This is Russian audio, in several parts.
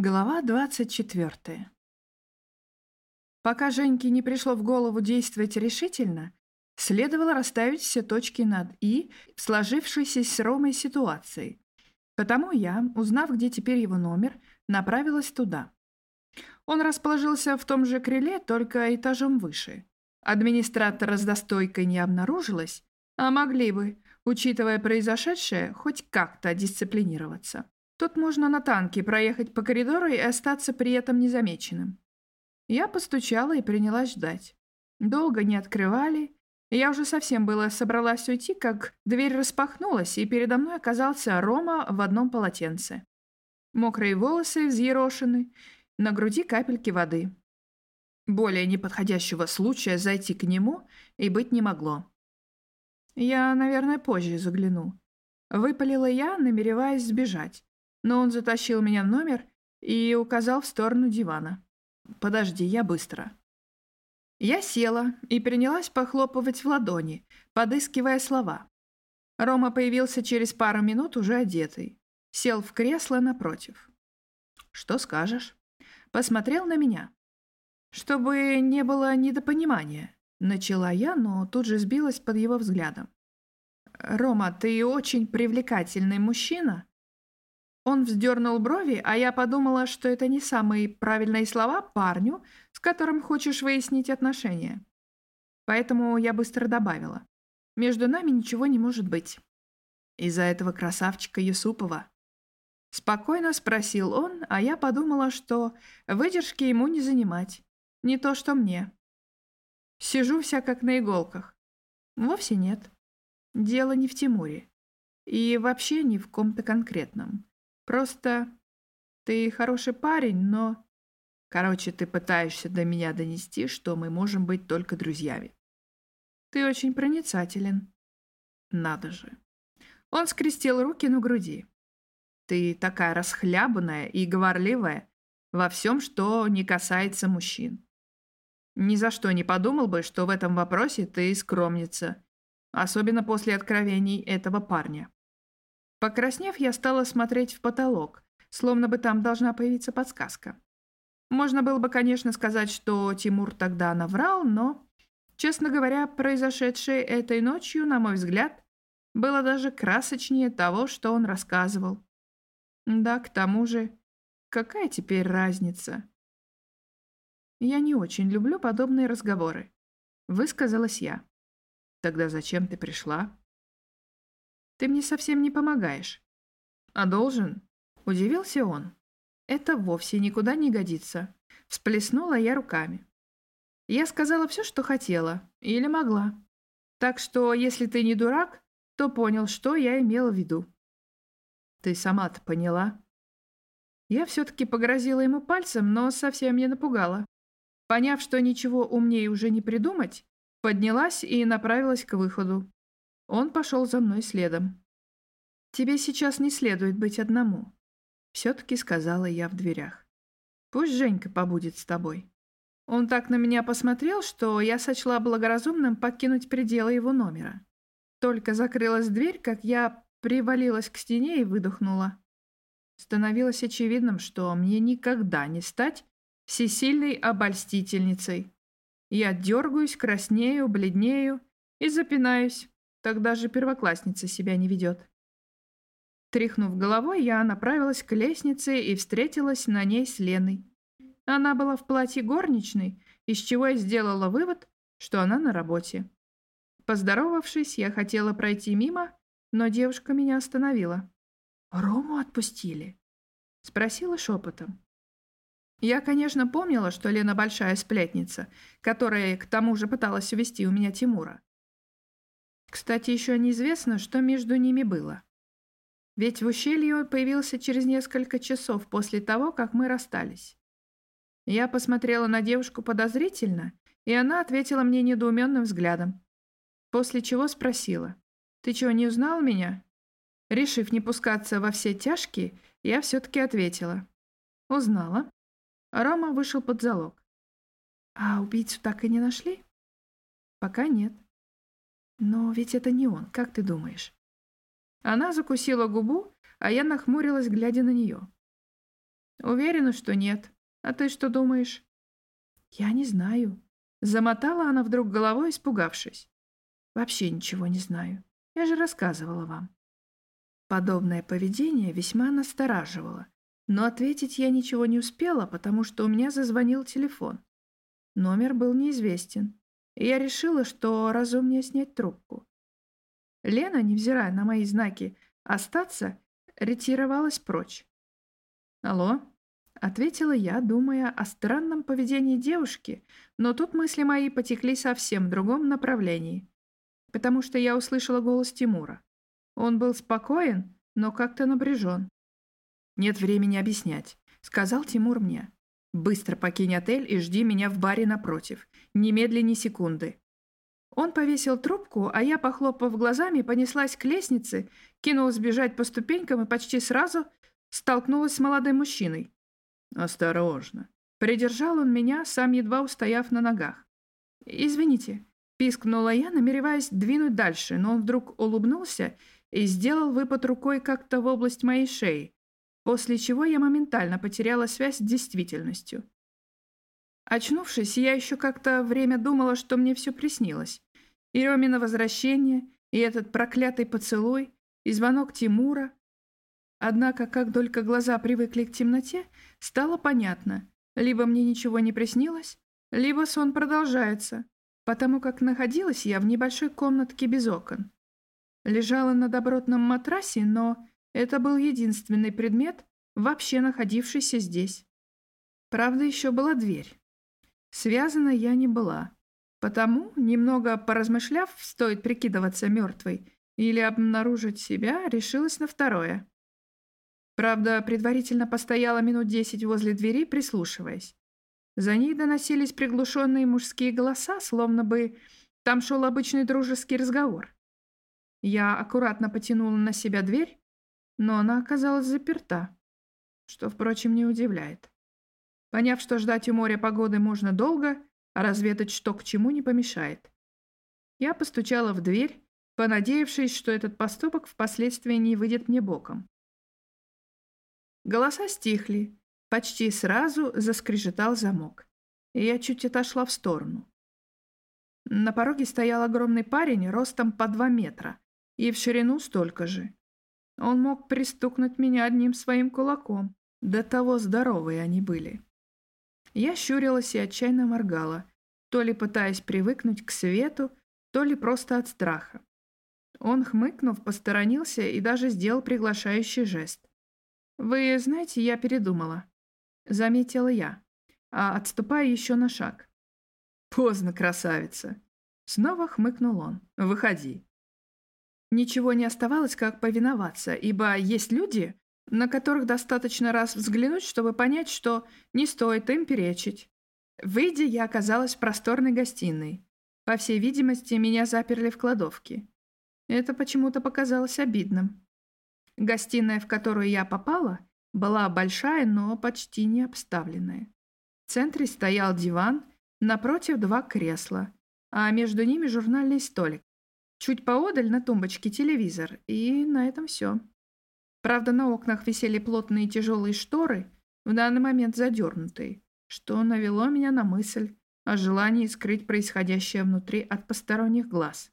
Глава 24. Пока Женьке не пришло в голову действовать решительно, следовало расставить все точки над «и» в сложившейся с Ромой ситуации. Потому я, узнав, где теперь его номер, направилась туда. Он расположился в том же крыле, только этажом выше. Администратора с достойкой не обнаружилось, а могли бы, учитывая произошедшее, хоть как-то дисциплинироваться. Тут можно на танке проехать по коридору и остаться при этом незамеченным. Я постучала и принялась ждать. Долго не открывали. Я уже совсем было собралась уйти, как дверь распахнулась, и передо мной оказался Рома в одном полотенце. Мокрые волосы взъерошены, на груди капельки воды. Более неподходящего случая зайти к нему и быть не могло. Я, наверное, позже загляну. Выпалила я, намереваясь сбежать но он затащил меня в номер и указал в сторону дивана. «Подожди, я быстро». Я села и принялась похлопывать в ладони, подыскивая слова. Рома появился через пару минут уже одетый. Сел в кресло напротив. «Что скажешь?» Посмотрел на меня. Чтобы не было недопонимания. Начала я, но тут же сбилась под его взглядом. «Рома, ты очень привлекательный мужчина, он вздернул брови, а я подумала, что это не самые правильные слова парню, с которым хочешь выяснить отношения. Поэтому я быстро добавила. Между нами ничего не может быть. Из-за этого красавчика Юсупова. Спокойно спросил он, а я подумала, что выдержки ему не занимать. Не то, что мне. Сижу вся как на иголках. Вовсе нет. Дело не в Тимуре. И вообще не в ком-то конкретном. Просто ты хороший парень, но... Короче, ты пытаешься до меня донести, что мы можем быть только друзьями. Ты очень проницателен. Надо же. Он скрестил руки на груди. Ты такая расхлябанная и говорливая во всем, что не касается мужчин. Ни за что не подумал бы, что в этом вопросе ты скромница, особенно после откровений этого парня. Покраснев, я стала смотреть в потолок, словно бы там должна появиться подсказка. Можно было бы, конечно, сказать, что Тимур тогда наврал, но, честно говоря, произошедшее этой ночью, на мой взгляд, было даже красочнее того, что он рассказывал. Да, к тому же, какая теперь разница? Я не очень люблю подобные разговоры, высказалась я. Тогда зачем ты пришла? Ты мне совсем не помогаешь. А должен? Удивился он. Это вовсе никуда не годится. Всплеснула я руками. Я сказала все, что хотела. Или могла. Так что, если ты не дурак, то понял, что я имела в виду. Ты сама-то поняла? Я все-таки погрозила ему пальцем, но совсем не напугала. Поняв, что ничего умнее уже не придумать, поднялась и направилась к выходу. Он пошел за мной следом. «Тебе сейчас не следует быть одному», — все-таки сказала я в дверях. «Пусть Женька побудет с тобой». Он так на меня посмотрел, что я сочла благоразумным покинуть пределы его номера. Только закрылась дверь, как я привалилась к стене и выдохнула. Становилось очевидным, что мне никогда не стать всесильной обольстительницей. Я дергаюсь, краснею, бледнею и запинаюсь. Так даже первоклассница себя не ведет. Тряхнув головой, я направилась к лестнице и встретилась на ней с Леной. Она была в платье горничной, из чего я сделала вывод, что она на работе. Поздоровавшись, я хотела пройти мимо, но девушка меня остановила. «Рому отпустили?» — спросила шепотом. Я, конечно, помнила, что Лена большая сплетница, которая к тому же пыталась увести у меня Тимура. Кстати, еще неизвестно, что между ними было. Ведь в ущелье он появился через несколько часов после того, как мы расстались. Я посмотрела на девушку подозрительно, и она ответила мне недоуменным взглядом. После чего спросила, «Ты чего, не узнал меня?» Решив не пускаться во все тяжкие, я все-таки ответила. «Узнала». Рома вышел под залог. «А убийцу так и не нашли?» «Пока нет». Но ведь это не он, как ты думаешь? Она закусила губу, а я нахмурилась, глядя на нее. Уверена, что нет. А ты что думаешь? Я не знаю. Замотала она вдруг головой, испугавшись. Вообще ничего не знаю. Я же рассказывала вам. Подобное поведение весьма настораживало, но ответить я ничего не успела, потому что у меня зазвонил телефон. Номер был неизвестен, и я решила, что разумнее снять трубку. Лена, невзирая на мои знаки «остаться», ретировалась прочь. «Алло?» — ответила я, думая о странном поведении девушки, но тут мысли мои потекли совсем в другом направлении, потому что я услышала голос Тимура. Он был спокоен, но как-то напряжен. «Нет времени объяснять», — сказал Тимур мне. «Быстро покинь отель и жди меня в баре напротив. Немедли ни секунды». Он повесил трубку, а я, похлопав глазами, понеслась к лестнице, кинулась бежать по ступенькам и почти сразу столкнулась с молодым мужчиной. «Осторожно!» Придержал он меня, сам едва устояв на ногах. «Извините», — пискнула я, намереваясь двинуть дальше, но он вдруг улыбнулся и сделал выпад рукой как-то в область моей шеи, после чего я моментально потеряла связь с действительностью. Очнувшись, я еще как-то время думала, что мне все приснилось. И Ромина возвращение, и этот проклятый поцелуй, и звонок Тимура. Однако, как только глаза привыкли к темноте, стало понятно, либо мне ничего не приснилось, либо сон продолжается, потому как находилась я в небольшой комнатке без окон. Лежала на добротном матрасе, но это был единственный предмет, вообще находившийся здесь. Правда, еще была дверь. Связана я не была. Потому, немного поразмышляв, стоит прикидываться мертвой или обнаружить себя, решилась на второе. Правда, предварительно постояла минут десять возле двери, прислушиваясь. За ней доносились приглушенные мужские голоса, словно бы там шел обычный дружеский разговор. Я аккуратно потянула на себя дверь, но она оказалась заперта, что, впрочем, не удивляет. Поняв, что ждать у моря погоды можно долго, а разведать что к чему не помешает. Я постучала в дверь, понадеявшись, что этот поступок впоследствии не выйдет мне боком. Голоса стихли, почти сразу заскрежетал замок, и я чуть отошла в сторону. На пороге стоял огромный парень ростом по два метра, и в ширину столько же. Он мог пристукнуть меня одним своим кулаком. До того здоровые они были. Я щурилась и отчаянно моргала, то ли пытаясь привыкнуть к свету, то ли просто от страха. Он, хмыкнув, посторонился и даже сделал приглашающий жест. «Вы знаете, я передумала», — заметила я, а отступая еще на шаг. «Поздно, красавица!» Снова хмыкнул он. «Выходи». Ничего не оставалось, как повиноваться, ибо есть люди, на которых достаточно раз взглянуть, чтобы понять, что не стоит им перечить. Выйдя, я оказалась в просторной гостиной. По всей видимости, меня заперли в кладовке. Это почему-то показалось обидным. Гостиная, в которую я попала, была большая, но почти не обставленная. В центре стоял диван, напротив два кресла, а между ними журнальный столик. Чуть поодаль на тумбочке телевизор, и на этом все. Правда, на окнах висели плотные тяжелые шторы, в данный момент задернутые, что навело меня на мысль о желании скрыть происходящее внутри от посторонних глаз.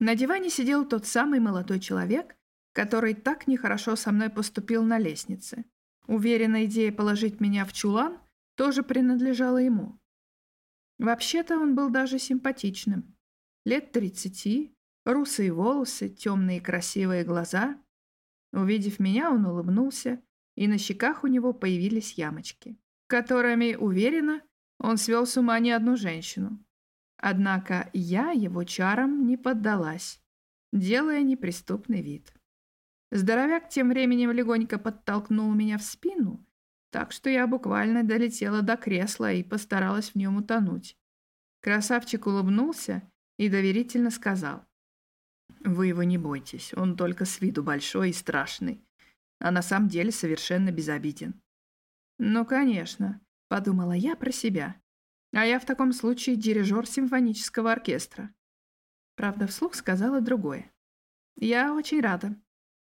На диване сидел тот самый молодой человек, который так нехорошо со мной поступил на лестнице. Уверена, идея положить меня в чулан тоже принадлежала ему. Вообще-то он был даже симпатичным. Лет тридцати, русые волосы, темные красивые глаза. Увидев меня, он улыбнулся, и на щеках у него появились ямочки, которыми, уверена, он свел с ума не одну женщину. Однако я его чарам не поддалась, делая неприступный вид. Здоровяк тем временем легонько подтолкнул меня в спину, так что я буквально долетела до кресла и постаралась в нем утонуть. Красавчик улыбнулся и доверительно сказал. Вы его не бойтесь, он только с виду большой и страшный, а на самом деле совершенно безобиден. Ну, конечно, подумала я про себя. А я в таком случае дирижер симфонического оркестра. Правда, вслух сказала другое. Я очень рада.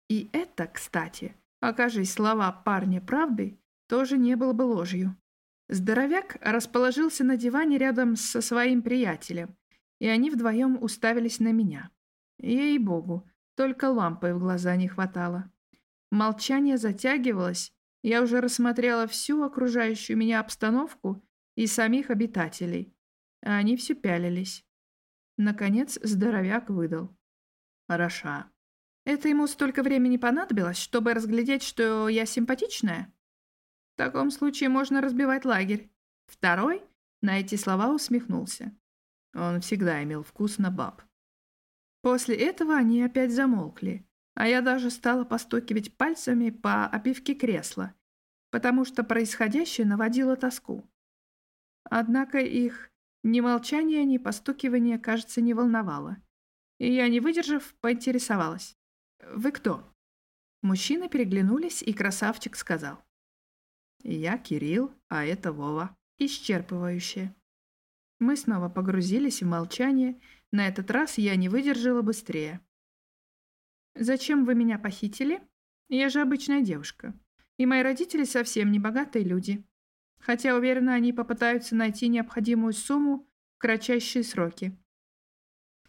И это, кстати, окажись слова парня правдой, тоже не было бы ложью. Здоровяк расположился на диване рядом со своим приятелем, и они вдвоем уставились на меня. Ей-богу, только лампы в глаза не хватало. Молчание затягивалось, я уже рассмотрела всю окружающую меня обстановку и самих обитателей, а они все пялились. Наконец здоровяк выдал. «Хороша». «Это ему столько времени понадобилось, чтобы разглядеть, что я симпатичная?» «В таком случае можно разбивать лагерь». Второй на эти слова усмехнулся. Он всегда имел вкус на баб. После этого они опять замолкли, а я даже стала постукивать пальцами по обивке кресла, потому что происходящее наводило тоску. Однако их ни молчание, ни постукивание, кажется, не волновало. И я, не выдержав, поинтересовалась. «Вы кто?» Мужчины переглянулись, и красавчик сказал. «Я Кирилл, а это Вова». Исчерпывающе. Мы снова погрузились в молчание. На этот раз я не выдержала быстрее. «Зачем вы меня похитили? Я же обычная девушка. И мои родители совсем не богатые люди. Хотя, уверена, они попытаются найти необходимую сумму в кратчайшие сроки.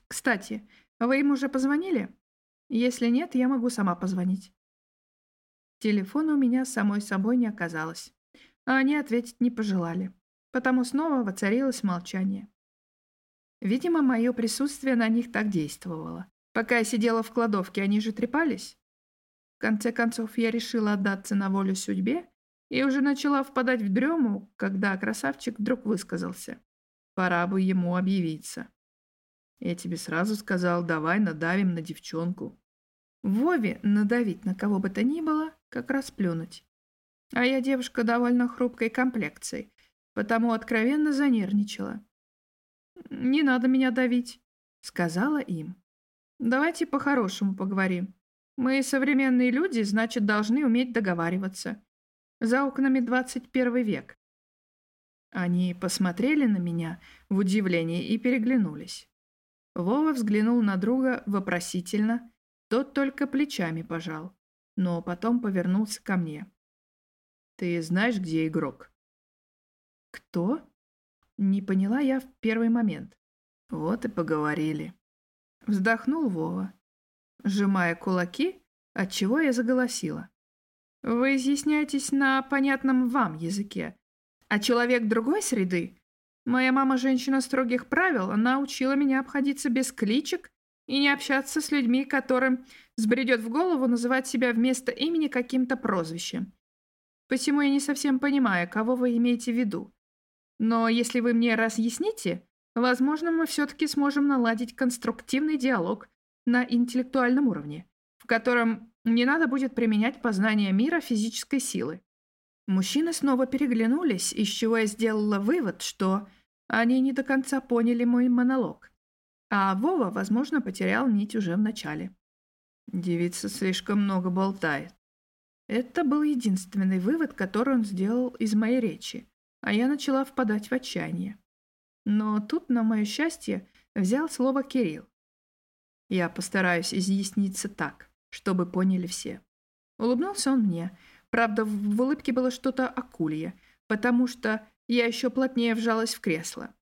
Кстати, вы им уже позвонили? Если нет, я могу сама позвонить». Телефона у меня самой собой не оказалось, а они ответить не пожелали потому снова воцарилось молчание. Видимо, мое присутствие на них так действовало. Пока я сидела в кладовке, они же трепались. В конце концов, я решила отдаться на волю судьбе и уже начала впадать в дрему, когда красавчик вдруг высказался. Пора бы ему объявиться. Я тебе сразу сказал, давай надавим на девчонку. Вове надавить на кого бы то ни было, как раз плюнуть. А я девушка довольно хрупкой комплекцией, потому откровенно занервничала. «Не надо меня давить», — сказала им. «Давайте по-хорошему поговорим. Мы современные люди, значит, должны уметь договариваться. За окнами 21 век». Они посмотрели на меня в удивлении и переглянулись. Вова взглянул на друга вопросительно, тот только плечами пожал, но потом повернулся ко мне. «Ты знаешь, где игрок?» «Кто?» Не поняла я в первый момент. Вот и поговорили. Вздохнул Вова, сжимая кулаки, отчего я заголосила. Вы изъясняетесь на понятном вам языке. А человек другой среды? Моя мама женщина строгих правил, она учила меня обходиться без кличек и не общаться с людьми, которым сбредет в голову называть себя вместо имени каким-то прозвищем. Посему я не совсем понимаю, кого вы имеете в виду. Но если вы мне разъясните, возможно, мы все-таки сможем наладить конструктивный диалог на интеллектуальном уровне, в котором не надо будет применять познание мира физической силы. Мужчины снова переглянулись, из чего я сделала вывод, что они не до конца поняли мой монолог. А Вова, возможно, потерял нить уже в начале. Девица слишком много болтает. Это был единственный вывод, который он сделал из моей речи а я начала впадать в отчаяние. Но тут, на мое счастье, взял слово Кирилл. Я постараюсь изъясниться так, чтобы поняли все. Улыбнулся он мне. Правда, в улыбке было что-то акулье, потому что я еще плотнее вжалась в кресло.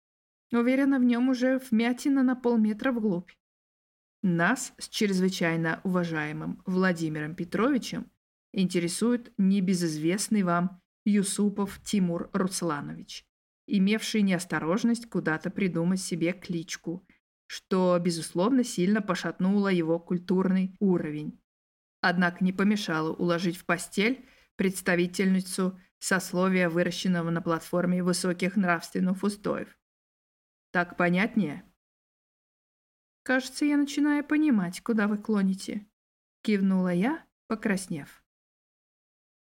Уверена, в нем уже вмятина на полметра вглубь. Нас с чрезвычайно уважаемым Владимиром Петровичем интересует небезызвестный вам Юсупов Тимур Русланович, имевший неосторожность куда-то придумать себе кличку, что, безусловно, сильно пошатнуло его культурный уровень. Однако не помешало уложить в постель представительницу сословия, выращенного на платформе высоких нравственных устоев. Так понятнее? «Кажется, я начинаю понимать, куда вы клоните», — кивнула я, покраснев.